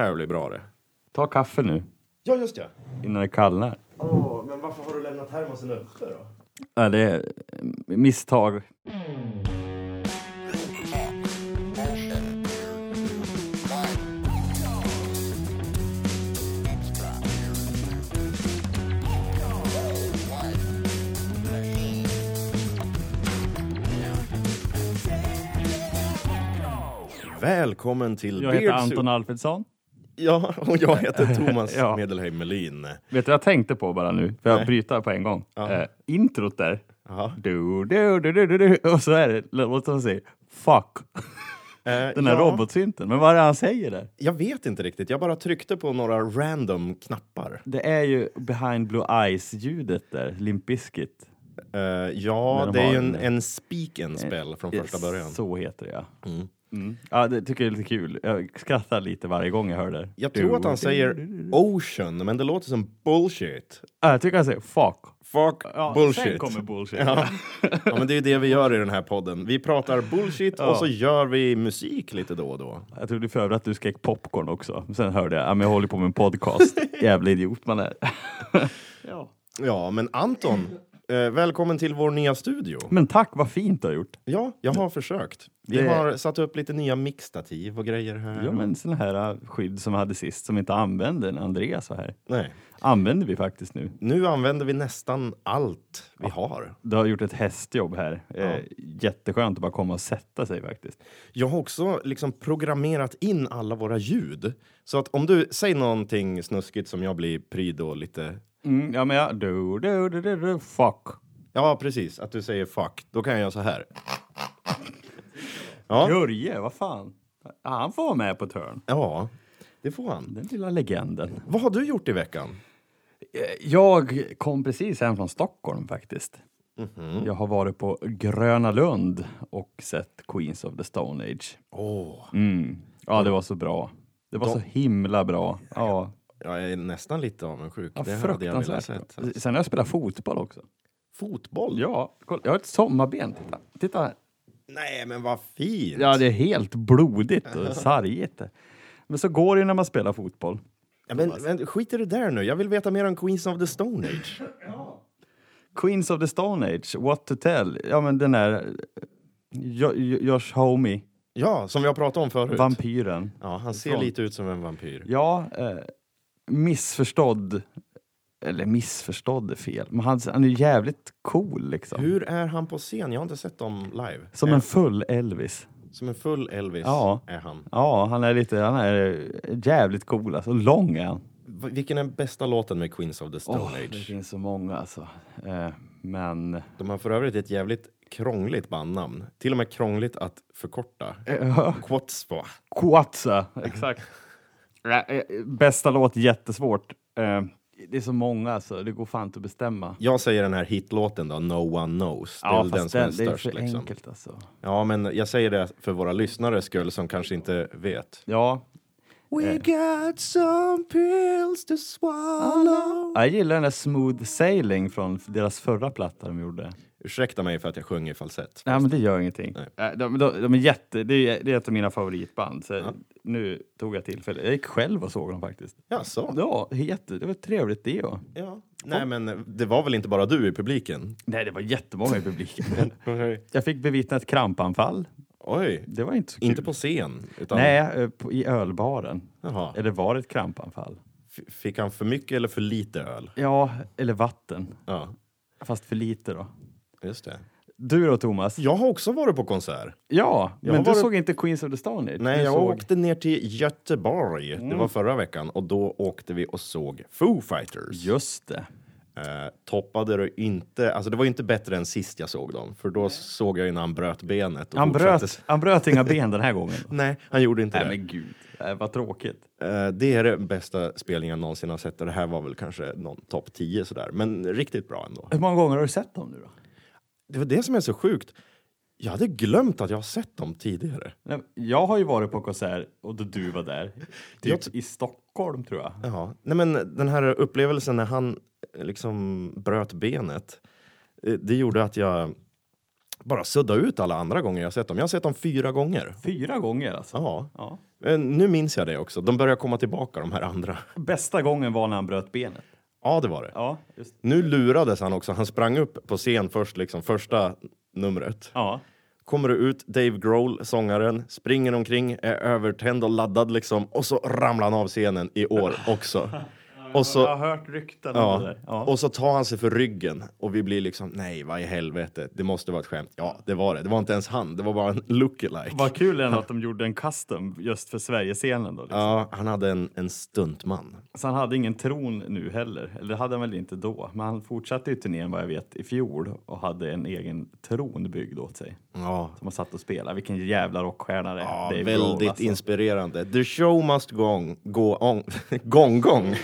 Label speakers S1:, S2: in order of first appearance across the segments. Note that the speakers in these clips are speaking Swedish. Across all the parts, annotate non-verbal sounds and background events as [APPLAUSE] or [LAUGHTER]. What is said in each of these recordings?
S1: här blir bra det.
S2: Ta kaffe nu
S1: Ja, just det.
S2: innan det kallnar.
S1: Åh, men varför har du lämnat termosen uppe då?
S2: Ja, det är eh, misstag.
S1: Välkommen till
S2: Jag heter
S1: Beard
S2: Anton. Alfredsson.
S1: Ja, och jag heter Thomas [LAUGHS]
S2: Ja.
S1: Medelheim Melin.
S2: Vet du vad jag tänkte på bara nu? För jag
S1: Nej.
S2: bryta på en gång.
S1: Ja.
S2: Eh, introt där.
S1: Jaha.
S2: Du, du, du, du, du. Och så är det, låt oss säga, fuck.
S1: Eh, [LAUGHS]
S2: Den här
S1: ja,
S2: robotsynten. Men vad är det han säger där?
S1: Jag vet inte riktigt. Jag bara tryckte på några random knappar.
S2: Det är ju behind blue eyes-ljudet där, Limp Bizkit.
S1: Eh, ja,
S2: de
S1: det är ju en,
S2: en-
S1: en speak and spell från första början.
S2: Så heter det ja.
S1: Mm.
S2: Mm. Ja, det tycker jag är lite kul. Jag skrattar lite varje gång jag hör det.
S1: Jag tror att han säger ocean, men det låter som bullshit.
S2: Ja, jag tycker han säger fuck.
S1: Fuck
S2: Ja,
S1: bullshit.
S2: Sen kommer bullshit.
S1: Ja. ja, men det är det vi gör i den här podden. Vi pratar bullshit
S2: Ja.
S1: och så gör vi musik lite då och då.
S2: Jag trodde för övrigt att du skrek popcorn också. Sen hörde jag, ja, men jag håller på med en podcast. [LAUGHS] Jävla idiot man är. ja.
S1: Ja, men Anton, välkommen till vår nya studio.
S2: Men tack, vad fint du har gjort.
S1: Ja, jag har försökt. Vi
S2: Det-
S1: har satt upp lite nya mixtativ och grejer här.
S2: Ja, men såna här äh, skydd som vi hade sist som inte använde när Andreas var här.
S1: Nej.
S2: Använder vi faktiskt nu.
S1: Nu använder vi nästan allt vi har.
S2: Du har gjort ett hästjobb här. Eh, jätteskönt att bara komma och sätta sig faktiskt.
S1: Jag har också liksom programmerat in alla våra ljud. Så att om du säger någonting snuskigt som jag blir pryd och lite...
S2: Mm, ja, men ja, du, du, du, du, du, fuck.
S1: Ja, precis. Att du säger fuck. Då kan jag göra så här. Ja,
S2: Jörje, vad fan. Han får vara med på törn.
S1: ja det får han.
S2: Den lilla legenden.
S1: Vad har du gjort i veckan?
S2: Jag kom precis hem från Stockholm faktiskt.
S1: Mhm.
S2: Jag har varit på Gröna Lund och sett Queens of the Stone Age.
S1: Åh,
S2: Mm. Ja, det var så bra. Det var
S1: De-
S2: så himla bra. Ja,
S1: jag är nästan lite avundsjuk.
S2: ja
S1: det hade jag velat sett.
S2: Sen har jag spelat fotboll också.
S1: Fotboll?
S2: Ja, kolla, jag har ett sommarben. Titta. Titta här.
S1: Nej, men vad fint!
S2: Ja, det är helt blodigt och sargigt. Men så går det ju när man spelar fotboll.
S1: Ja, men, men skit i det där nu. Jag vill veta mer om Queens of the Stone Age.
S2: Queens of the Stone Age, What to tell. Ja, men den där Jo- Jo- Josh Homie,
S1: Ja, som vi har pratat om förut.
S2: vampyren.
S1: ja, han ser
S2: Från-
S1: lite ut som en vampyr.
S2: Ja, eh, missförstådd. Eller missförstådd är fel, men han, han är jävligt cool liksom.
S1: Hur är han på scen? Jag har inte sett dem live.
S2: Som en full Elvis.
S1: som en full Elvis
S2: Ja.
S1: är han.
S2: Ja, han är lite, han är jävligt cool alltså. Lång är han.
S1: V- Vilken är bästa låten med Queens of the Stone
S2: Åh, det
S1: Age?
S2: finns så många alltså. Eh, men...
S1: De har för övrigt ett jävligt krångligt bandnamn. Till och med krångligt att förkorta.
S2: Eh,
S1: Quatspa.
S2: Quatsa, [LAUGHS] exakt. Eh, eh, Bästa låt, jättesvårt. Eh, det är så många alltså, det går fan inte att bestämma.
S1: Jag säger den här hitlåten då, No One Knows. Det är
S2: Ja,
S1: väl den som är
S2: den, det är
S1: störst.
S2: för
S1: liksom.
S2: enkelt alltså.
S1: Ja, men jag säger det för våra lyssnares skull som kanske inte vet.
S2: Ja,
S1: We got some pills to swallow.
S2: jag gillar den där Smooth Sailing från deras förra platta de gjorde.
S1: Ursäkta mig för att jag sjunger falsett.
S2: Nej, men det gör ingenting.
S1: Nej.
S2: Eh, De, de, de är jätte, det, är, det är ett av mina favoritband. Så
S1: Ja.
S2: Nu tog jag tillfället. Jag gick själv och såg dem faktiskt.
S1: Ja, så.
S2: Ja, jätte, det var trevligt det. Ja.
S1: Ja. Nej, men det var väl inte bara du i publiken?
S2: Nej, det var jättemånga i publiken. [LAUGHS] jag fick bevittna ett krampanfall.
S1: Oj,
S2: Det var inte så kul.
S1: inte på scen? Utan,
S2: Nej, eh, i ölbaren.
S1: Jaha.
S2: Eller var det ett krampanfall?
S1: F- Fick han för mycket eller för lite öl?
S2: Ja, eller vatten.
S1: Ja,
S2: Fast för lite då.
S1: just det.
S2: Du då Thomas?
S1: Jag har också varit på konsert.
S2: Ja,
S1: Jag
S2: men du
S1: varit-
S2: såg inte Queens of the Stone Age?
S1: Nej,
S2: du
S1: jag
S2: såg...
S1: åkte ner till Göteborg. Det var förra veckan och då åkte vi och såg Foo Fighters.
S2: Just det.
S1: Eh, toppade det inte, alltså det var ju inte bättre än sist jag såg dem, för då såg jag ju när han bröt benet.
S2: Han
S1: fortsatte-
S2: bröt, han bröt inga ben den här gången. [LAUGHS]
S1: Nej, han gjorde inte
S2: Nej
S1: det.
S2: men gud, äh, vad tråkigt.
S1: Eh, det är den bästa spelningen jag någonsin har sett och det här var väl kanske någon topp 10 sådär, men riktigt bra ändå.
S2: Hur många gånger har du sett dem nu då?
S1: Det var det som är så sjukt. Jag hade glömt att jag har sett dem tidigare.
S2: Nej, Jag har ju varit på konsert och då du var där. Typ
S1: Jag
S2: i Stockholm tror jag.
S1: Jaha. Nej, men den här upplevelsen när han eh, liksom bröt benet, eh, det gjorde att jag bara sudda ut alla andra gånger jag sett dem. Jag har sett dem fyra gånger.
S2: Fyra gånger alltså.
S1: Ja.
S2: Ja.
S1: Eh, Nu minns jag det också. De börjar komma tillbaka de här andra.
S2: Bästa gången var när han bröt benet.
S1: Ja, det var det.
S2: Ja, just.
S1: Nu lurades han också. Han sprang upp på scen först, liksom första numret.
S2: Ja.
S1: Kommer det ut Dave Grohl, sångaren, springer omkring, är övertänd och laddad liksom. Och så ramlar han av scenen i år [LAUGHS] också. Och
S2: Jag
S1: så,
S2: har hört rykten om det
S1: ja,
S2: där. Ja.
S1: och så tar han sig för ryggen och vi blir liksom, nej vad i helvete, det måste vara ett skämt. Ja, det var det. Det var inte ens han, det var bara en lookalike.
S2: Vad kul ändå att [LAUGHS] de gjorde en custom just för Sverigescenen då. Liksom.
S1: Ja, han hade en, en stuntman.
S2: Så han hade ingen tron nu heller. Eller det hade han väl inte då. Men han fortsatte ju turnén vad jag vet i fjol och hade en egen tron byggd åt sig.
S1: Ja,
S2: Som han satt och spelade. Vilken jävla rockstjärna det är.
S1: ja
S2: Dave
S1: väldigt
S2: Grohl, alltså.
S1: inspirerande. The show must go on. Go on. [LAUGHS] Gong gong.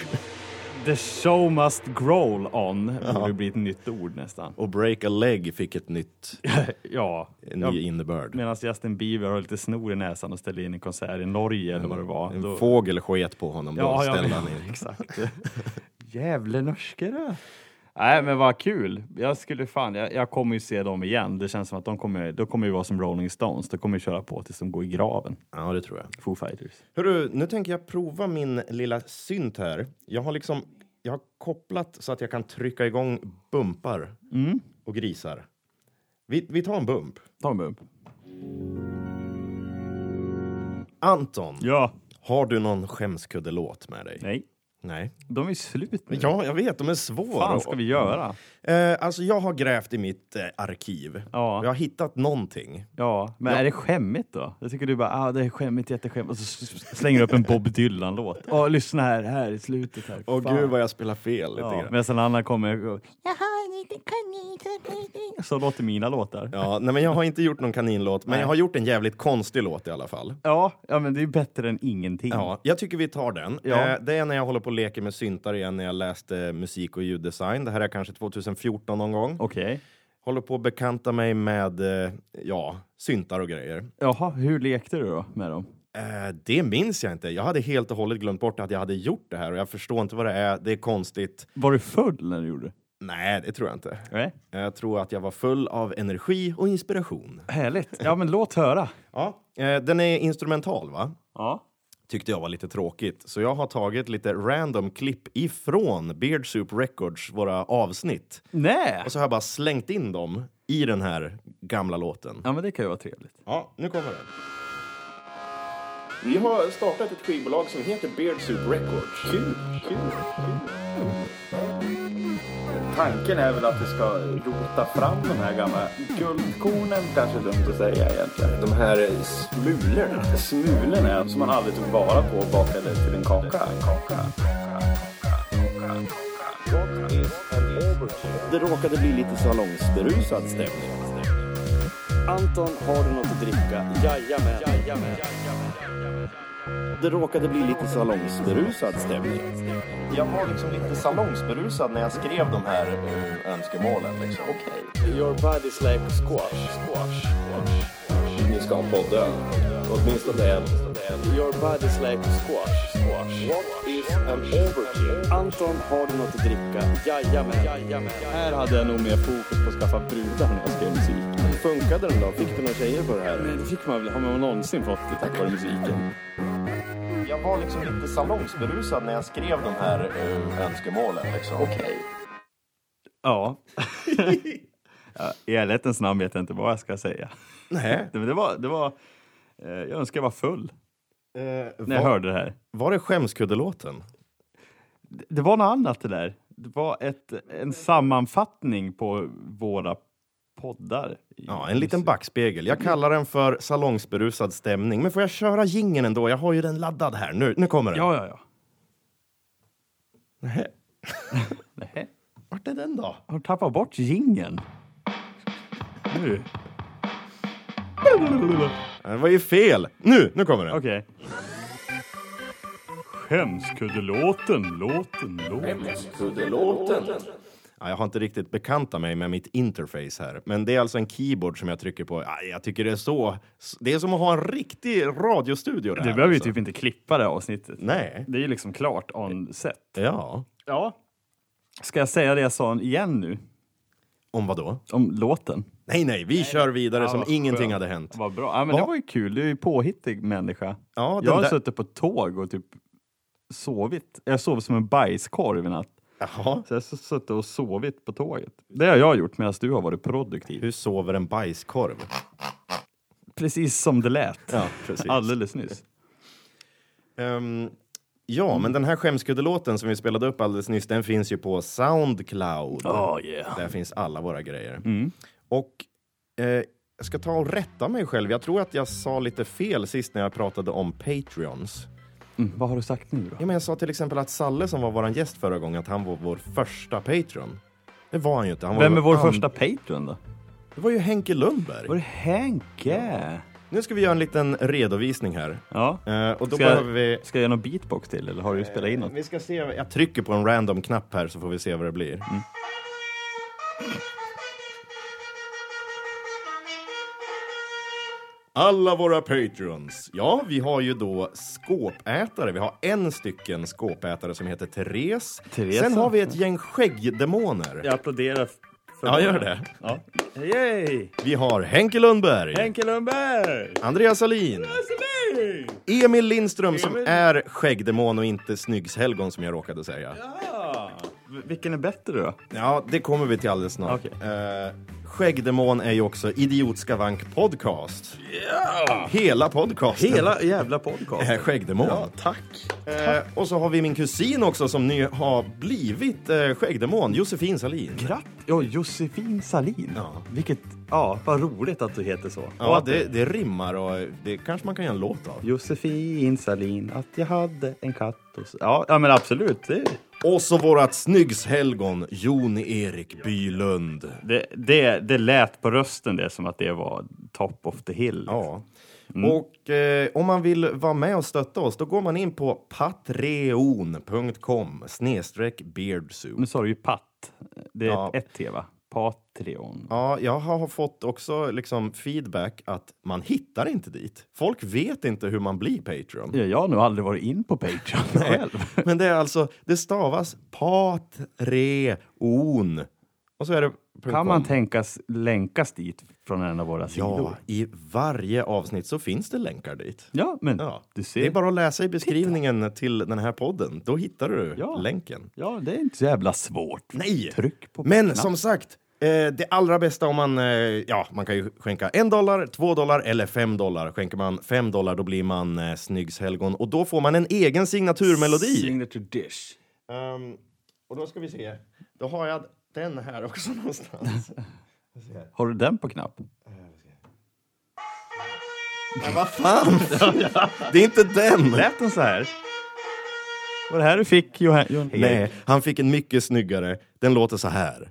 S2: The show must growl on. Borde bli ett nytt ord nästan.
S1: Och break a leg fick ett nytt, [LAUGHS]
S2: ja.
S1: en
S2: ja.
S1: ny innebörd.
S2: Medan Justin Bieber har lite snor i näsan och ställde in en konsert i Norge eller vad det var.
S1: En
S2: Då-
S1: fågel sket på honom, då
S2: Ja, ja,
S1: ställde
S2: men-
S1: han in. [LAUGHS]
S2: Exakt. Jävla norske du. Nej, men vad kul. Jag skulle fan, jag, jag kommer ju se dem igen. Det känns som att de kommer, de kommer ju vara som Rolling Stones. De kommer ju köra på tills de går i graven.
S1: Ja, det tror jag.
S2: Foo Fighters.
S1: Hörru, nu tänker jag prova min lilla synt här. Jag har liksom, jag har kopplat så att jag kan trycka igång bumpar
S2: Mm.
S1: och grisar. Vi, vi tar en bump.
S2: Ta en bump.
S1: Anton,
S2: Ja.
S1: har du någon skämskuddelåt med dig?
S2: Nej,
S1: Nej.
S2: de är slut nu.
S1: Ja, jag vet, de är svåra.
S2: Vad fan ska vi göra?
S1: Eh, alltså, jag har grävt i mitt eh, arkiv.
S2: Ja.
S1: Jag har hittat någonting.
S2: Ja, men
S1: Ja.
S2: är det skämmigt då? Jag tycker du bara, ah, det är skämmigt, jätteskämmigt. Och så s- slänger du upp en Bob Dylan-låt. [LAUGHS] Åh, lyssna här, här i slutet här.
S1: Åh
S2: Fan.
S1: gud vad jag spelar fel lite
S2: Ja,
S1: grann.
S2: medan en annan kommer och så låter mina låtar.
S1: Ja, nej, men jag har inte gjort någon kaninlåt, men jag har gjort en jävligt konstig låt i alla fall.
S2: Ja, ja men det är bättre än ingenting.
S1: Ja, jag tycker vi tar den.
S2: Ja.
S1: Eh, det är när jag håller på och leker med syntar igen när jag läste musik och ljuddesign. Det här är kanske 2014 någon gång.
S2: Okej.
S1: Håller på att bekanta mig med eh, ja, syntar och grejer.
S2: Jaha, hur lekte du då med dem?
S1: Eh, det minns jag inte. Jag hade helt och hållet glömt bort att jag hade gjort det här och jag förstår inte vad det är. Det är konstigt.
S2: Var du full när du gjorde det?
S1: Nej, det tror jag inte.
S2: Nej.
S1: Jag tror att jag var full av energi och inspiration.
S2: Härligt. Ja, men låt höra.
S1: Ja, eh, den är instrumental, va?
S2: Ja.
S1: Tyckte jag var lite tråkigt. Så jag har tagit lite random klipp ifrån Beard Soup Records, våra avsnitt.
S2: Nej!
S1: Och så har jag bara slängt in dem i den här gamla låten.
S2: Ja, men det kan ju vara trevligt.
S1: Ja, nu kommer den. Vi har startat ett skivbolag som heter Beard Soup Records.
S2: Kul, kul, Tanken är väl att vi ska rota fram de här gamla guldkornen, kanske är dumt att säga egentligen.
S1: De här smulorna.
S2: Smulorna som man aldrig tog vara på och bakade till en kaka.
S1: Det råkade bli lite salongsberusad stämning.
S2: Anton, har du något att dricka? Jajamän. Jajamän.
S1: Det råkade bli lite salongsberusad stämning. Jag var liksom lite salongsberusad när jag skrev de här eh, önskemålen. Liksom. Okej.
S2: Your body's like squash. Squash. squash.
S1: Ni ska ha podden. Åtminstone en.
S2: Your body's like squash. Squash.
S1: What is an overkill?
S2: Anton, har du något att dricka? Jajamän. Jajamän. Här hade jag nog mer fokus på att skaffa brudar när jag skrev musik.
S1: Funkade den då? Fick du några tjejer på det här?
S2: Men det fick man väl, har man någonsin fått det tack vare musiken?
S1: Jag var liksom lite salongsberusad när jag skrev de här eh, önskemålen. Liksom. Okej.
S2: Ja. [LAUGHS] ja I ärlighetens namn vet jag inte vad jag ska säga.
S1: Nej. [LAUGHS]
S2: Det, det var, det var, eh, jag önskar jag var full
S1: Eh,
S2: när jag
S1: var,
S2: hörde det här.
S1: var det skämskuddelåten?
S2: Det, det var något annat det där. Det var ett, en sammanfattning på våra poddar.
S1: Ja, en liten backspegel. Jag kallar den för salongsberusad stämning. Men får jag köra gingen ändå? Jag har ju den laddad här. Nu, nu kommer den.
S2: Ja, ja, ja.
S1: Nähä. [LAUGHS]
S2: Nej.
S1: Vart är den då?
S2: Har du tappat bort gingen? Nu.
S1: Det var ju fel. Nu, nu kommer den.
S2: Okej. Skämskuddelåten, låten, låten.
S1: Kuddelåten. Ja, jag har inte riktigt bekantat mig med mitt interface här, men det är alltså en keyboard som jag trycker på. Ja, jag tycker det är så. Det är som att ha en riktig radiostudio. Det
S2: Du behöver ju
S1: alltså.
S2: typ inte klippa det avsnittet.
S1: Nej.
S2: Det är ju liksom klart on set.
S1: Ja.
S2: Ja. Ska jag säga det jag sa igen nu?
S1: Om vad då?
S2: Om låten.
S1: Nej, nej, vi kör vidare
S2: Ja,
S1: som ingenting
S2: skönt.
S1: hade hänt.
S2: Vad bra. Ja, men
S1: Ja.
S2: det var ju kul. Du är ju påhittig människa.
S1: Ja,
S2: jag har
S1: där-
S2: suttit på tåg och typ sovit. Jag sov som en bajskorv i natt.
S1: Jaha.
S2: Så jag har suttit och sovit på tåget. Det har jag gjort medan du har varit produktiv.
S1: Hur sover en bajskorv?
S2: Precis som det lät.
S1: Ja, precis.
S2: Alldeles nyss.
S1: Ehm, ja, men den här skämskuddelåten som vi spelade upp alldeles nyss, den finns ju på Soundcloud.
S2: Oh yeah.
S1: Där finns alla våra grejer.
S2: Mm.
S1: Och eh, jag ska ta och rätta mig själv. Jag tror att jag sa lite fel sist när jag pratade om Patreons.
S2: Mm, vad har du sagt nu då?
S1: Ja, men jag sa till exempel att Salle som var vår gäst förra gången, att han var vår första Patreon. Det var han ju inte. Han var
S2: Vem är vår
S1: and-
S2: första Patreon då?
S1: Det var ju Henke Lundberg.
S2: Var det Henke?
S1: Nu ska vi göra en liten redovisning här.
S2: Ja.
S1: Eh, och då
S2: Ska
S1: behöver vi...
S2: Ska jag göra någon beatbox till eller har du spelat in något?
S1: Vi ska se, jag trycker på en random knapp här så får vi se vad det blir.
S2: Mm.
S1: Alla våra patreons. Ja, vi har ju då skåpätare. Vi har en stycken skåpätare som heter Therese.
S2: Therese,
S1: Sen har vi ett gäng skäggdemoner.
S2: Jag applåderar för
S1: Ja, gör det.
S2: Ja. Yay!
S1: Vi har Henke Lundberg,
S2: Henke Lundberg!
S1: Andreas Alin, Emil Lindström som är skäggdemon och inte snyggshelgon som jag råkade säga.
S2: Ja. Vilken är bättre då?
S1: Ja, det kommer vi till alldeles snart.
S2: Okej.
S1: Eh, Skäggdemon är ju också Idiotskavank podcast. Hela podcasten
S2: Hela jävla podcast.
S1: är Skäggdemon.
S2: Ja, tack.
S1: Eh, och så har vi min kusin också som nu har blivit eh, Skäggdemon, Josefin Salin.
S2: Gratt! Ja, Josefin Salin.
S1: Ja.
S2: Vilket, ja, vad roligt att du heter så.
S1: Ja, det, det rimmar och det kanske man kan göra en låt av.
S2: Josefin Salin, att jag hade en katt och så. Ja, ja men absolut. Det,
S1: Och så vårat snyggshelgon, Jon Erik Bylund.
S2: det, det, det lät på rösten det som att det var top of the hill.
S1: Ja. Och eh, om man vill vara med och stötta oss, då går man in på patreon.com snedstreck beardsoup.
S2: Nu sa du ju patt. Det är
S1: Ja.
S2: ett T va? Patreon.
S1: Ja, jag har fått också liksom feedback att man hittar inte dit. Folk vet inte hur man blir Patreon.
S2: Ja, jag har nog aldrig varit in på Patreon [LAUGHS] själv.
S1: Men det är alltså, det stavas patreon. Och så är det
S2: Kan man tänkas länkas dit från en av våra sidor?
S1: Ja, i varje avsnitt så finns det länkar dit.
S2: Ja, men
S1: Ja.
S2: du ser.
S1: Det är bara att läsa i beskrivningen till den här podden. Då hittar du
S2: Ja.
S1: länken.
S2: Ja, det är inte så jävla svårt.
S1: Nej!
S2: Tryck på
S1: Men
S2: knapp.
S1: som sagt, eh, det allra bästa om man, eh, ja, man kan ju skänka en dollar, två dollar eller fem dollar. Skänker man fem dollar då blir man eh, snyggshelgon och då får man en egen signaturmelodi.
S2: Signature dish.
S1: Ehm, och då ska vi se, då har jag den här också [LAUGHS] någonstans.
S2: Har du den på knapp?
S1: Men vad fan! [LAUGHS] det är inte den!
S2: Lät den så här? Var det här du fick Johan? Johan
S1: Nej, han fick en mycket snyggare. Den låter så här.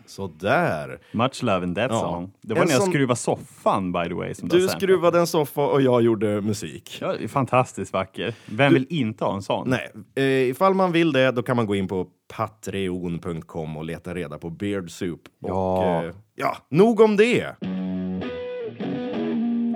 S1: Sådär.
S2: Much love in that
S1: Ja.
S2: song. Det var
S1: En
S2: när jag
S1: sån-
S2: skruvade soffan by the way. Som
S1: Du skruvade en soffa och jag gjorde musik.
S2: Ja, det är fantastiskt vacker. Vem vill inte ha en sån?
S1: Nej, eh, ifall man vill det, då kan man gå in på patreon.com och leta reda på Beard Soup. Och,
S2: Ja.
S1: eh, ja, nog om det.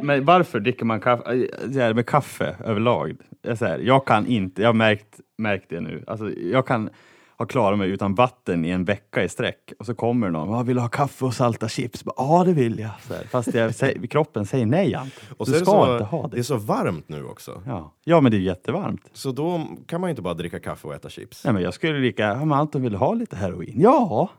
S2: Men varför dricker man kaffe, här, med kaffe överlag? Jag, så här, jag kan inte, jag har märkt, märkt det nu. Alltså, jag kan ha klarat mig utan vatten i en vecka i sträck och så kommer någon, ah, vill du ha kaffe och salta chips? Ja, det vill jag. Så här, fast jag, säger- kroppen säger nej, Ante.
S1: Och
S2: Du
S1: är
S2: ska
S1: så,
S2: inte ha
S1: det är
S2: det.
S1: så varmt nu också.
S2: Ja. ja, men det är jättevarmt.
S1: Så då kan man ju inte bara dricka kaffe och äta chips.
S2: Nej, men jag skulle lika, ja, men Anton vill ha lite heroin? Ja,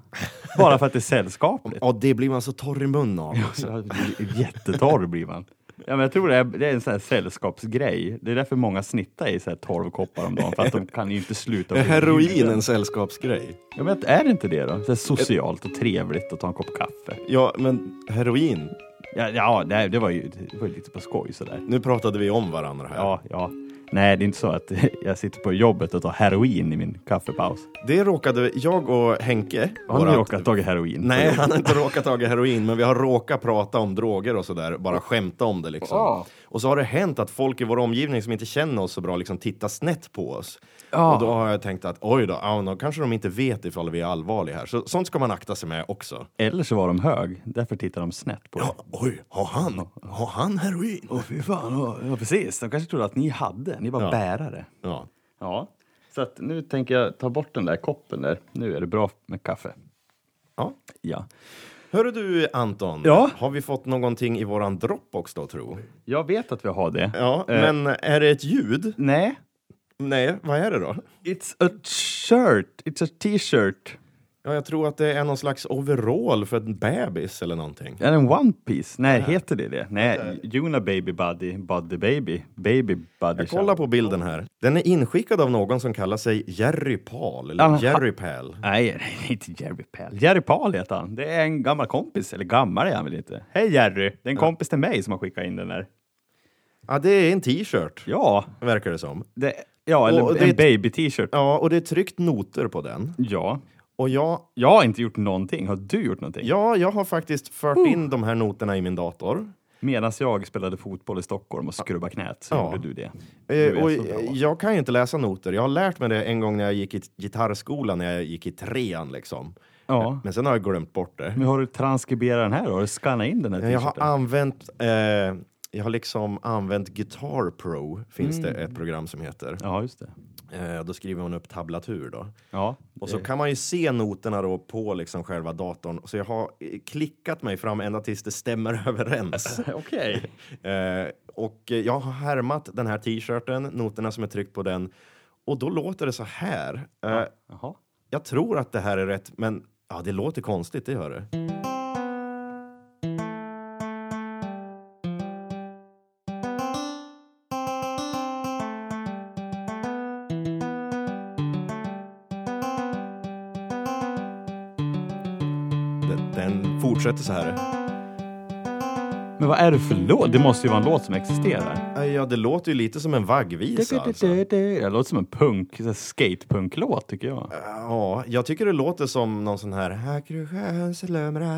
S2: bara för att det är sällskapligt.
S1: Ja, det blir man så torr i munnen av.
S2: Så [LAUGHS] Jättetorr blir man. Ja, men jag tror det är, det är en sån här sällskapsgrej. Det är därför många snittar i så här 12 koppar om dagen, för att de kan ju inte sluta.
S1: Är heroin en sällskapsgrej?
S2: Ja, men är det inte det då? Så här socialt och trevligt att ta en kopp kaffe.
S1: Ja, men heroin.
S2: Ja, ja det, det var ju det var lite på skoj sådär.
S1: Nu pratade vi om varandra här.
S2: Ja, ja. Nej, det är inte så att [LAUGHS] jag sitter på jobbet och tar heroin i min kaffepaus.
S1: Det råkade jag och Henke.
S2: Har ni råkat ta heroin?
S1: Nej, han har inte råkat ta heroin, men vi har råkat prata om droger och sådär. Bara skämta om det liksom.
S2: Ja.
S1: Och så har det hänt att folk i vår omgivning som inte känner oss så bra liksom tittar snett på oss.
S2: Ja.
S1: Och då har jag tänkt att oj då, ja, då kanske de inte vet ifall vi är allvarliga här. Så sånt ska man akta sig med också.
S2: Eller så var de hög, därför tittar de snett på
S1: Ja, oj, har han, har han heroin?
S2: Åh fy fan, ja precis. De kanske trodde att ni hade, ni var
S1: Ja.
S2: bärare.
S1: Ja.
S2: Ja, så att nu tänker jag ta bort den där koppen där. Nu är det bra med kaffe.
S1: ja.
S2: Ja.
S1: Hörru du Anton,
S2: Ja?
S1: har vi fått någonting i våran Dropbox då tro?
S2: Jag vet att vi har det.
S1: Ja,
S2: Eh.
S1: men är det ett ljud?
S2: Nej,
S1: Nej, vad är det då?
S2: it's a shirt. It's a t-shirt.
S1: Ja, jag tror att det är någon slags overall för en bebis eller någonting.
S2: Är det en One Piece? Nej, heter det det? Nej, Juna Baby Buddy, Buddy Baby, Baby Buddy.
S1: Jag kollar på bilden här. Den är inskickad av någon som kallar sig Jerry Paul, eller
S2: Aha.
S1: Jerry Pal.
S2: Nej, nej, inte Jerry Pal. Jerry Paul heter han. Det är en gammal kompis, eller gammal är han väl inte? Hej Jerry! Det är en kompis till mig som har skickat in den där.
S1: Ja, det är en t-shirt,
S2: Ja,
S1: verkar det som.
S2: det, ja eller
S1: Och
S2: en baby-t-shirt.
S1: Ja, och det är tryckt noter på den.
S2: Ja.
S1: Och jag,
S2: Jag har inte gjort någonting. Har du gjort någonting?
S1: ja, jag har faktiskt fört in de här noterna i min dator.
S2: Medan jag spelade fotboll i Stockholm och skrubbade knät så
S1: Ja.
S2: gjorde du det.
S1: Eh,
S2: Du
S1: och jag kan ju inte läsa noter. Jag har lärt mig det en gång när jag gick i gitarrskolan, när jag gick i trean liksom.
S2: Ja.
S1: Men sen har jag glömt bort det.
S2: Men har du transkriberat den här då? Har du skannat in den här
S1: Jag har använt, eh, jag har liksom använt Guitar Pro, finns det ett program som heter.
S2: Ja, just det.
S1: Eh, då skriver man upp tablatur då.
S2: Ja.
S1: Och så kan man ju se noterna då på liksom själva datorn. Så jag har eh, klickat mig fram ända tills det stämmer [LAUGHS] överens. [LAUGHS]
S2: Okej.
S1: eh, och jag har härmat den här t-shirten, noterna som är tryckt på den. Och då låter det så här. Eh,
S2: Jaha.
S1: jag tror att det här är rätt, men ja, det låter konstigt, det gör det. Den, den fortsätter så här.
S2: Men vad är det för låt? Det måste ju vara en låt som existerar.
S1: Eh, Ja, det låter ju lite som en vaggvisa. Alltså.
S2: Det låter som en punk, skatepunk-låt tycker jag.
S1: Ja, jag tycker det låter som någon sån här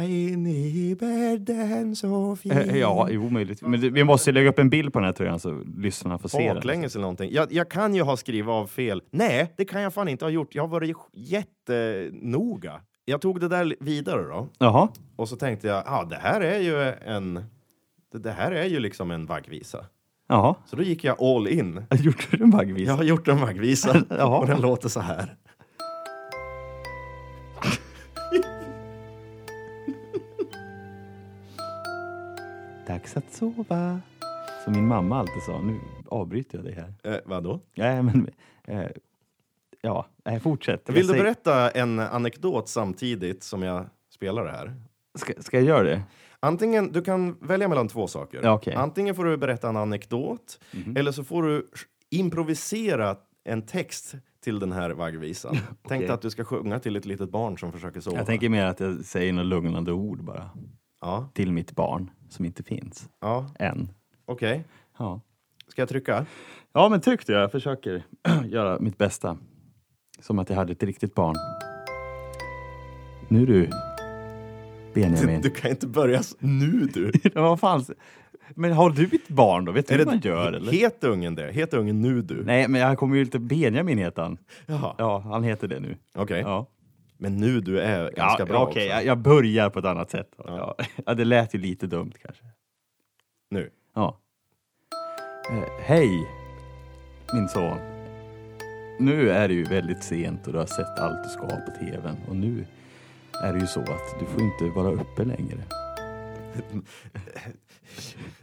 S1: in i bädden så fin.
S2: Eh, Ja, omöjligt. Men vi måste lägga upp en bild på den här tröjan så lyssnarna får se den.
S1: Baklänges eller någonting. Jag, jag kan ju ha skrivit av fel. Nej, det kan jag fan inte ha gjort. Jag har varit jättenoga. Jag tog det där vidare då
S2: Jaha.
S1: och så tänkte jag, ja, det här är ju en. Det, det här är ju liksom en vaggvisa.
S2: Jaha.
S1: Så då gick jag all in. [LAUGHS]
S2: Gjorde du en vaggvisa?
S1: Jag har gjort en vaggvisa [LAUGHS]
S2: Jaha.
S1: och den låter så här. [LAUGHS]
S2: Dags att sova. Som min mamma alltid sa. Nu avbryter jag dig här.
S1: Eh, vadå?
S2: Nej, men... Eh, ja, nej, fortsätt.
S1: Vill du
S2: säger-
S1: berätta en anekdot samtidigt som jag spelar det här?
S2: Ska, ska jag göra det?
S1: Antingen, du kan välja mellan två saker.
S2: Ja. Mhm.
S1: Antingen får du berätta en anekdot eller så får du improvisera en text till den här vaggvisan. [LAUGHS] Tänk dig att du ska sjunga till ett litet barn som försöker sova.
S2: Jag tänker mer att jag säger några lugnande ord bara.
S1: Ja,
S2: Till mitt barn som inte finns
S1: ja
S2: än.
S1: okej.
S2: Ja,
S1: Ska jag trycka?
S2: ja men tyckte jag. Jag försöker [CLEARS THROAT] göra mitt bästa. Som att jag hade ett riktigt barn. Nu du, Benjamin.
S1: Du kan inte börja nu du. [LAUGHS]
S2: Ja, vad fan. Men har du ett barn då? Vet du
S1: Är
S2: hur
S1: det,
S2: man gör eller?
S1: Heter ungen det? Heter ungen nu du?
S2: Nej, men jag kommer ju inte... Benjamin heter han.
S1: Jaha,
S2: Ja, han heter det nu.
S1: okej.
S2: Ja.
S1: Men nu du är ganska bra
S2: Okej,
S1: också.
S2: jag, jag börjar på ett annat sätt. Ja. [LAUGHS] Ja, det lät ju lite dumt kanske.
S1: Nu.
S2: Ja. Eh, hej, min son. Nu är det ju väldigt sent och du har sett allt du ska på tvn. Och nu är det ju så att du får inte vara uppe längre. [LAUGHS]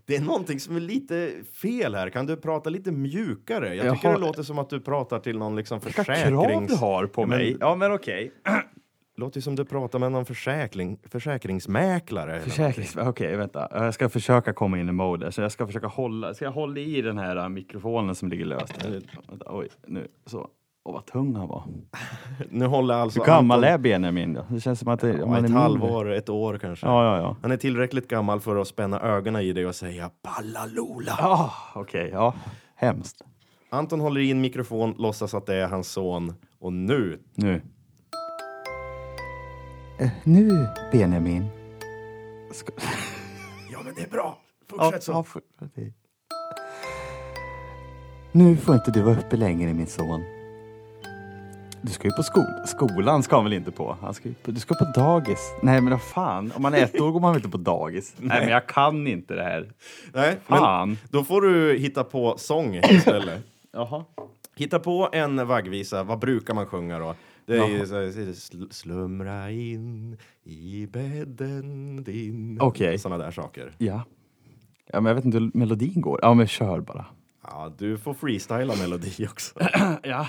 S1: Det är någonting som är lite fel här. Kan du prata lite mjukare? Jag
S2: Jag
S1: tycker
S2: har-
S1: det låter som att du pratar till någon liksom
S2: Vilka
S1: försäkrings...
S2: krav du har på mig. Ja, men okej. [CLEARS THROAT]
S1: låter ju som du pratar med någon försäkring... försäkringsmäklare.
S2: Försäkrings... Okej, vänta. Jag ska försöka komma in i mode. Så jag ska försöka hålla... Ska jag hålla i den här äh, mikrofonen som ligger löst? Vänta, oj, nu. Så. Åh, vad tung han var. [LAUGHS]
S1: Nu håller alltså
S2: Hur gammal
S1: Anton-
S2: är Benjamin då? Det känns som att det,
S1: Ja,
S2: man är
S1: ett
S2: mindre-
S1: halvår, ett år kanske.
S2: Ja, ja, ja.
S1: Han är tillräckligt gammal för att spänna ögonen i dig och säga Pallalola.
S2: Ja, okej. ja. Hemskt.
S1: Anton håller i en mikrofon, låtsas att det är hans son. Och nu,
S2: Nu. Eh, nu, Benjamin. Ska... [LAUGHS]
S1: ja men det är bra. Fortsätt så.
S2: ja, för... Nu får inte du vara uppe längre min son. Du ska ju på skol skolan ska han väl inte på? Han ska på, du ska på dagis. Nej men vad fan, om man är ett år går man väl inte på dagis? [LAUGHS] Nej, men jag kan inte det här.
S1: Nej,
S2: Fan.
S1: men då får du hitta på sång istället. [COUGHS]
S2: Jaha.
S1: Hitta på en vaggvisa. Vad brukar man sjunga då? Det är ju så här, sl- slumra in i bädden din.
S2: Okej.
S1: Sådana där saker.
S2: Ja. Ja men jag vet inte hur melodin går. Ja men kör bara.
S1: Ja, du får freestyla melodi också. [CLEARS THROAT]
S2: Ja.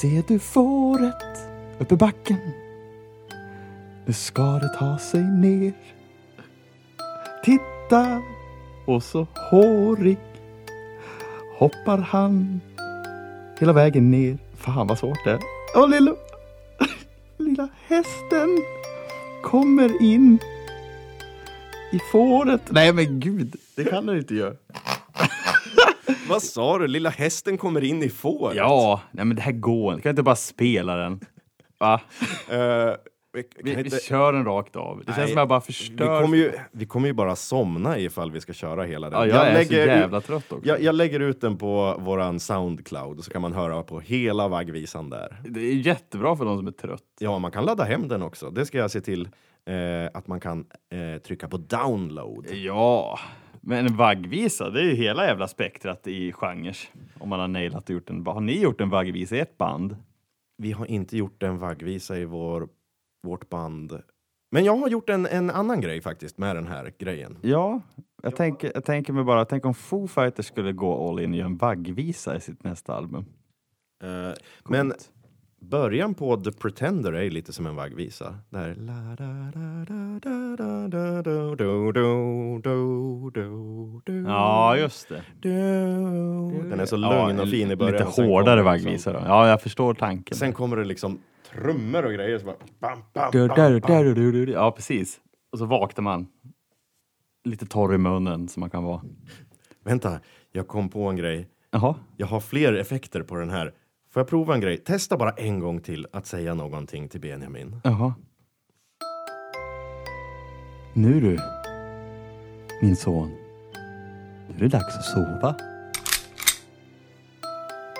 S2: Se du fåret uppe backen. Nu ska det ta sig ner. Titta och så hårig hoppar han hela vägen ner. Fan vad svårt det är. Åh lilla, [LAUGHS] lilla hästen kommer in i fåret. Nej men gud, det kan du inte göra. [LAUGHS]
S1: Vad sa du? Lilla hästen kommer in i fåret?
S2: Ja, nej men det här går inte. Kan jag inte bara spela den? Va?
S1: Eh, vi,
S2: Vi, vi
S1: inte-
S2: kör den rakt av. Det känns
S1: Nej,
S2: som jag bara
S1: vi,
S2: förstör.
S1: kommer ju, vi kommer ju bara somna ifall vi ska köra hela den.
S2: Ja, jag, är
S1: lägger
S2: så jävla trött också.
S1: jag, jag lägger ut den på våran Soundcloud så kan man höra på hela vaggvisan där.
S2: Det är jättebra för de som är trött.
S1: Ja, man kan ladda hem den också. Det ska jag se till eh, att man kan eh, trycka på download.
S2: Ja, men en vaggvisa, det är ju hela jävla spektrat i genrer. Om man har nailat och gjort en... Har ni gjort en vaggvisa i ett band?
S1: Vi har inte gjort en vaggvisa i vår, vårt band. Men jag har gjort en, en annan grej faktiskt med den här grejen.
S2: Ja, jag tänker, jag tänker mig bara, tänk om Foo Fighters skulle gå all in och göra en vaggvisa i sitt nästa album.
S1: Eh, men början på The Pretender är lite som en vaggvisa. Där.
S2: Ja, just det.
S1: Den är så lugn och fin i början.
S2: Lite hårdare
S1: kommer
S2: vaggvisa då. Ja, jag förstår tanken.
S1: Liksom, sen kommer det liksom trummor och grejer. Så bara, bam, bam,
S2: Du,
S1: bam,
S2: där,
S1: bam.
S2: Ja, precis. Och så vaknar man. Lite torr i munnen som man kan vara.
S1: Vänta, jag kom på en grej.
S2: Jaha.
S1: Jag har fler effekter på den här. Får jag prova en grej? Testa bara en gång till att säga någonting till Benjamin.
S2: Jaha. Nu du, min son. Nu är det dags att sova.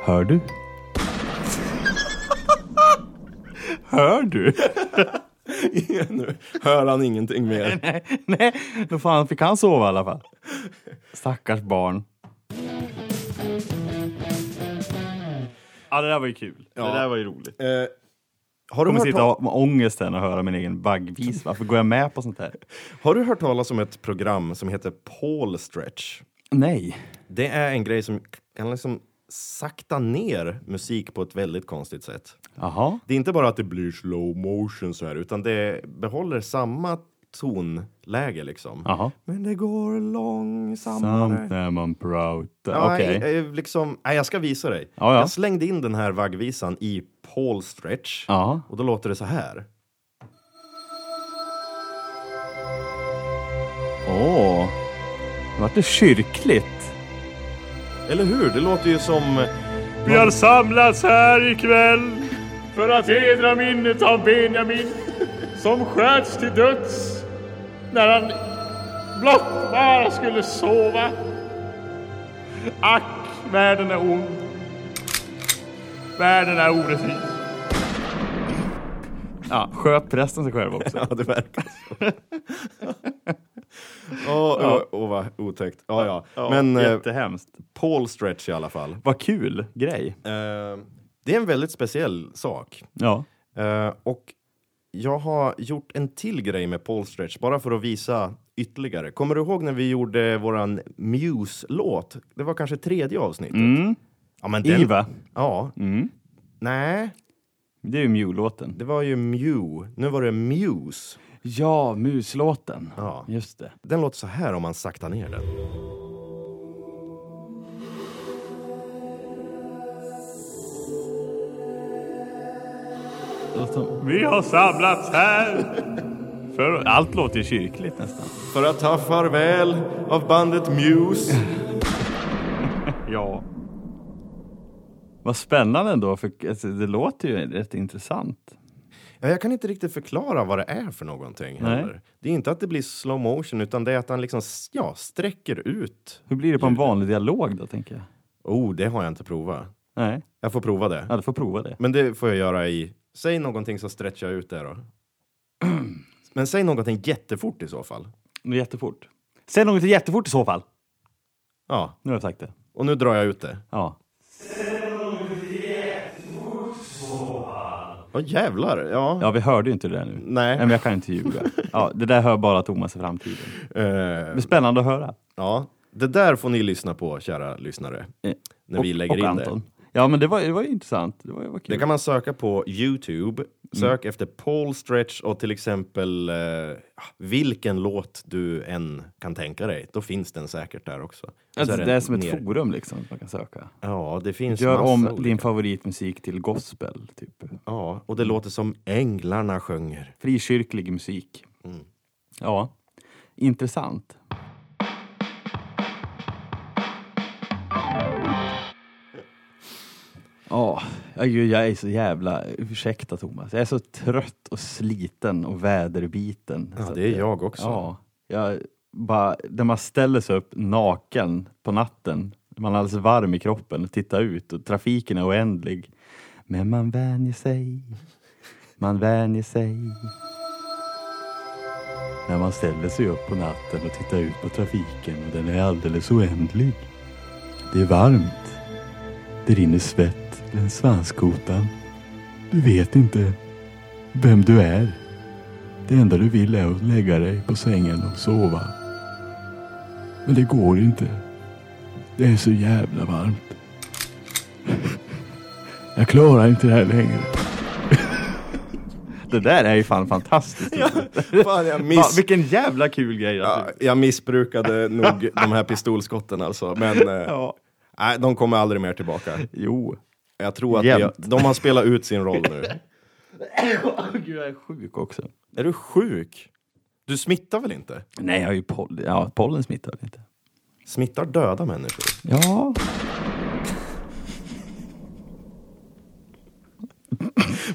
S2: Hör du? Hör du? [LAUGHS]
S1: nu hör han ingenting mer.
S2: nej, nej, då fan fick han sova i alla fall. Stackars barn. Ja, det där var ju kul.
S1: Ja.
S2: Det där var ju roligt.
S1: Eh, har du
S2: Jag kommer
S1: hört
S2: sitta
S1: ta-
S2: och med ångesten och höra min egen vaggvis. Varför går jag med på sånt här?
S1: Har du hört talas om ett program som heter Paul Stretch?
S2: Nej.
S1: Det är en grej som kan liksom sakta ner musik på ett väldigt konstigt sätt.
S2: Jaha.
S1: Det är inte bara att det blir slow motion så här, utan det behåller samma tonläge liksom.
S2: Jaha.
S1: Men det går långsammare.
S2: Samt när man pratar. Okej.
S1: jag- jag liksom, nej, jag ska visa dig.
S2: Ja, ja.
S1: Jag slängde in den här vaggvisan i Paul Stretch
S2: Ja.
S1: och då låter det så här.
S2: Åh. Nu vart det kyrkligt.
S1: Eller hur? Det låter ju som...
S2: Vi har samlats här ikväll för att hedra minnet av Benjamin som sköts till döds när han blott bara skulle sova. Ack, världen är ond. Världen är orättvis. Ja, sköt prästen sig själv också. [LAUGHS]
S1: Ja, det verkar så. [LAUGHS] Åh, åh, vad otäckt. Ja, ja. Men eh,
S2: Jättehemskt.
S1: Paul Stretch i alla fall.
S2: Vad kul grej.
S1: Eh, det är en väldigt speciell sak.
S2: Ja.
S1: Eh, och jag har gjort en till grej med Paul Stretch, bara för att visa ytterligare. Kommer du ihåg när vi gjorde våran Muse-låt? Det var kanske tredje avsnittet.
S2: Mm.
S1: Ja, men den,
S2: Iva.
S1: Ja.
S2: Mm.
S1: Nej,
S2: Det är ju Mew-låten.
S1: det var ju Mew. Nu var det Muse.
S2: Ja, muslåten.
S1: Ja.
S2: Just det.
S1: Den låter så här om man saktar ner den.
S2: Vi har samlats här. För... Allt låter ju kyrkligt nästan.
S1: För att ta farväl av bandet Muse. [LAUGHS]
S2: Ja. Vad spännande ändå, för det låter ju rätt intressant.
S1: Ja, jag kan inte riktigt förklara vad det är för någonting. Heller. Det är inte att det blir slow motion, utan det är att han liksom ja, sträcker ut.
S2: Hur blir det på en vanlig dialog då, tänker jag?
S1: Oh, det har jag inte provat.
S2: Nej,
S1: Jag får prova det.
S2: ja, du får prova det.
S1: Men det får jag göra i... Säg någonting så stretchar jag ut det då. [CLEARS THROAT] Men säg någonting jättefort i så fall.
S2: Jättefort. Säg något jättefort i så fall.
S1: Ja,
S2: Nu har jag sagt det.
S1: och nu drar jag ut det.
S2: Ja.
S1: Åh jävlar, ja.
S2: ja, vi hörde ju inte det där nu.
S1: Nej.
S2: Men jag kan inte ljuga. Ja, det där hör bara Thomas i framtiden.
S1: Eh,
S2: Det spännande att höra.
S1: ja, det där får ni lyssna på, kära lyssnare.
S2: Eh,
S1: När vi lägger
S2: och
S1: in
S2: Anton.
S1: det.
S2: Ja, men det var, det var ju intressant. Det var, det var kul.
S1: Det kan man söka på Youtube. Sök efter Paul Stretch och till exempel eh, vilken låt du än kan tänka dig. Då finns den säkert där också.
S2: Alltså,
S1: den
S2: det är som ett
S1: ner-
S2: forum liksom, man kan söka.
S1: Ja, det finns
S2: Gör om
S1: olika.
S2: din favoritmusik till gospel, typ.
S1: Ja, och det låter som änglarna sjunger.
S2: Frikyrklig musik.
S1: Mm.
S2: Ja, intressant. Ja, jag är så jävla, ursäkta Thomas, jag är så trött och sliten och väderbiten.
S1: Ja, det är jag också.
S2: Ja, jag bara, när man ställer sig upp naken på natten, man är alldeles varm i kroppen och tittar ut och trafiken är oändlig. Men man vänjer sig, man vänjer sig. När man ställer sig upp på natten och tittar ut på trafiken och den är alldeles oändlig. Det är varmt. Det rinner svett längs svanskotan. Du vet inte vem du är. Det enda du vill är att lägga dig på sängen och sova. Men det går inte. Det är så jävla varmt. Jag klarar inte det här längre. Det där är ju fan fantastiskt.
S1: Fan, jag,
S2: Fan,
S1: miss...
S2: vilken jävla kul grej.
S1: ja, jag missbrukade nog de här pistolskotten alltså. Men eh,
S2: Ja.
S1: Nej, de kommer aldrig mer tillbaka.
S2: Jo.
S1: Jag tror att vi
S2: Jämt.
S1: de har spelat ut sin roll nu.
S2: Gud, jag är sjuk också.
S1: Är du sjuk? Du smittar väl inte?
S2: Nej, jag har ju pollen. Ja, pollen smittar väl inte.
S1: Smittar döda människor?
S2: Ja.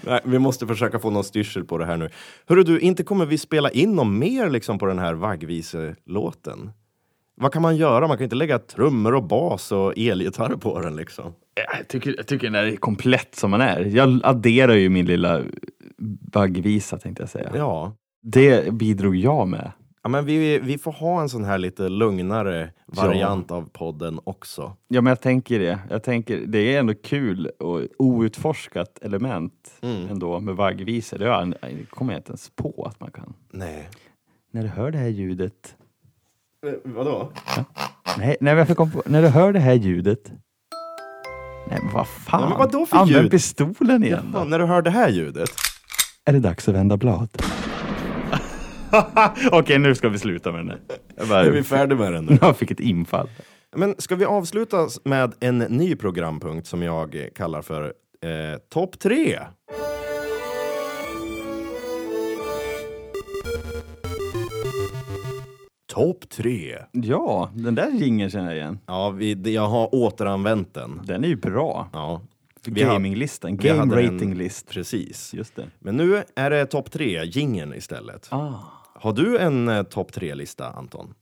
S1: Nej, vi måste försöka få någon styrsel på det här nu. Hörru du, inte kommer vi spela in någon mer liksom på den här vaggvise-låten? Vad kan man göra? Man kan inte lägga trummor och bas och elgitarr på den liksom.
S2: Jag tycker, jag tycker den är komplett som man är. Jag adderar ju min lilla vaggvisa tänkte jag säga.
S1: Ja.
S2: Det bidrog jag med.
S1: ja men vi, vi får ha en sån här lite lugnare variant av podden också.
S2: Ja, men jag tänker det. Jag tänker, det är ändå kul och outforskat element
S1: Mm.
S2: ändå med vaggvisor. Det kommer jag inte ens på att man kan.
S1: Nej.
S2: När du hör det här ljudet.
S1: Eh, vadå?
S2: Nej, nej jag kom på, när du hör det här ljudet. Nej men vad fan.
S1: Ja, men vadå för
S2: Använd
S1: ljud?
S2: pistolen igen
S1: Ja,
S2: då.
S1: när du hör det här ljudet.
S2: Är det dags att vända blad? [LAUGHS] Okej, nu ska vi sluta med den här. Bara,
S1: Är vi färdiga med den nu?
S2: jag fick ett infall.
S1: Men ska vi avsluta med en ny programpunkt som jag kallar för eh, Topp 3? Topp 3.
S2: Ja, den där jingeln känner jag igen.
S1: Ja, vi, jag har återanvänt den.
S2: Den är ju bra.
S1: Ja, Vi hade-
S2: Gaminglistan,
S1: vi
S2: game
S1: hade en-
S2: rating list.
S1: precis.
S2: Just det.
S1: Men nu är det topp 3, gingen istället.
S2: Ah,
S1: Har du en eh, topp 3-lista, Anton?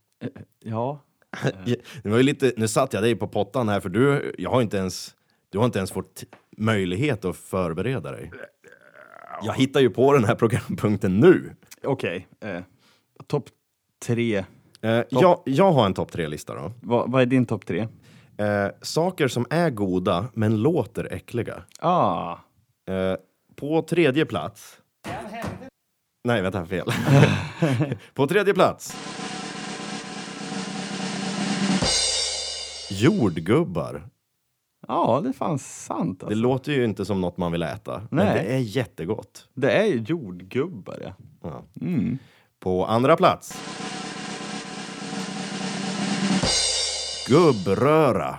S2: ja. [LAUGHS]
S1: Det var ju lite, nu satt jag dig på pottan här, för du, jag har inte ens, du har inte ens fått möjlighet att förbereda dig. Jag hittar ju på den här programpunkten nu.
S2: Okej. Eh, topp tre.
S1: Eh, jag, jag har en topp 3-lista då.
S2: Vad, vad är din topp tre?
S1: Eh, saker som är goda, men låter äckliga.
S2: Ah,
S1: Eh, på tredje plats... Nej, vänta, fel. [LAUGHS] på tredje plats... Jordgubbar.
S2: ja, det är fan sant.
S1: Det
S2: Alltså.
S1: låter ju inte som något man vill äta, men
S2: Nej.
S1: det är jättegott.
S2: Det är ju jordgubbar, ja.
S1: Ja.
S2: Mm.
S1: På andra plats... Gubbröra.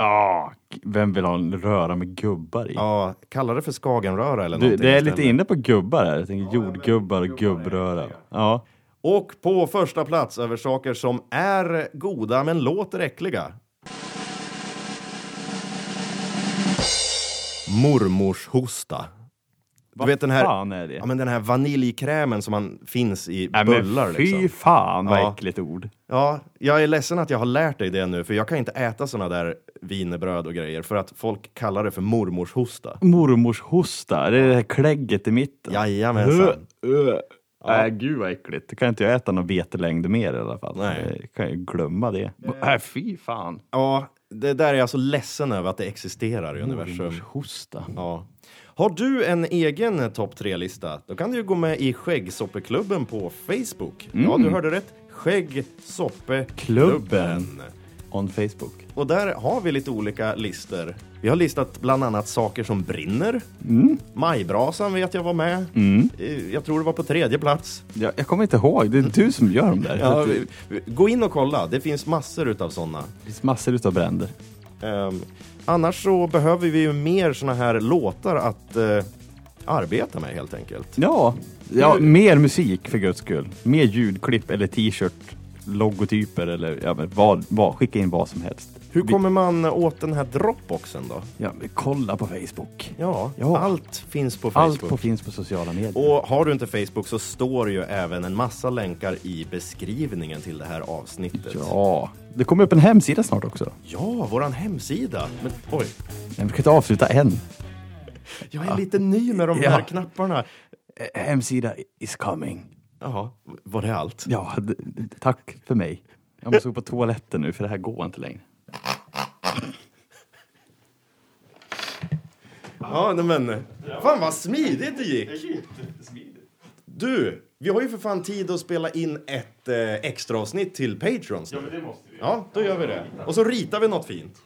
S2: Ah, vem vill ha en röra med gubbar i?
S1: Ja, kalla det för skagenröra eller
S2: Du,
S1: någonting
S2: det är
S1: istället.
S2: lite inne på gubbar här. Jag tänker jordgubbar och gubbröra. Ja.
S1: Och på första plats över saker som är goda men låter äckliga. Mormors hosta. Du vet den här,
S2: fan är det?
S1: Ja, men den här vaniljkrämen som man finns i
S2: Nej,
S1: bullar.
S2: men fy
S1: liksom.
S2: fan vad
S1: Ja.
S2: äckligt ord.
S1: Ja, jag är ledsen att jag har lärt dig det nu, för jag kan inte äta såna där wienerbröd och grejer, för att folk kallar det för mormors hosta.
S2: Mormors hosta, det är det här klägget i mitten.
S1: Jajamensan.
S2: Nej, gud vad äckligt. Då kan inte jag äta någon vetelängd mer i alla fall.
S1: Nej.
S2: Jag kan ju glömma det. Nej, fy fan.
S1: Ja, det där är jag så ledsen över att det existerar i universum.
S2: Mormors hosta.
S1: Ja. Har du en egen eh, topp tre-lista? Då kan du gå med i Skäggsoppeklubben på Facebook. Ja, du hörde rätt. Skäggsoppeklubben.
S2: On Facebook.
S1: Och där har vi lite olika listor. Vi har listat bland annat saker som brinner. Majbrasan vet jag var med. Eh, Jag tror det var på tredje plats.
S2: Jag, jag kommer inte ihåg, det är du som gör dem där.
S1: Ja,
S2: det
S1: vi- vi- gå in och kolla, det finns massor utav sådana.
S2: finns massor utav bränder.
S1: Ehm, annars så behöver vi ju mer såna här låtar att eh, arbeta med helt enkelt.
S2: Ja, ja mer musik för guds skull. Mer ljudklipp eller t-shirt, logotyper eller ja, men vad, vad, skicka in vad som helst.
S1: Hur kommer man åt den här Dropboxen då?
S2: Ja, kolla på Facebook.
S1: Ja,
S2: Ja.
S1: allt finns på Facebook.
S2: Allt på, finns på sociala medier.
S1: Och har du inte Facebook så står ju även en massa länkar i beskrivningen till det här avsnittet.
S2: Ja, det kommer upp en hemsida snart också.
S1: Ja, våran hemsida. Men oj,
S2: Men vi kan inte avsluta än.
S1: jag är lite ny med de
S2: Ja.
S1: här knapparna.
S2: Eh, Hemsida is coming.
S1: Jaha, var det allt?
S2: Ja, tack för mig. Jag måste gå på toaletten nu för det här går inte längre.
S1: Ja, nej, men fan vad smidigt det gick. Du, vi har ju för fan tid att spela in ett eh, extra avsnitt till Patrons. Ja, men det måste vi. Ja, då gör vi det. Och så ritar vi något fint.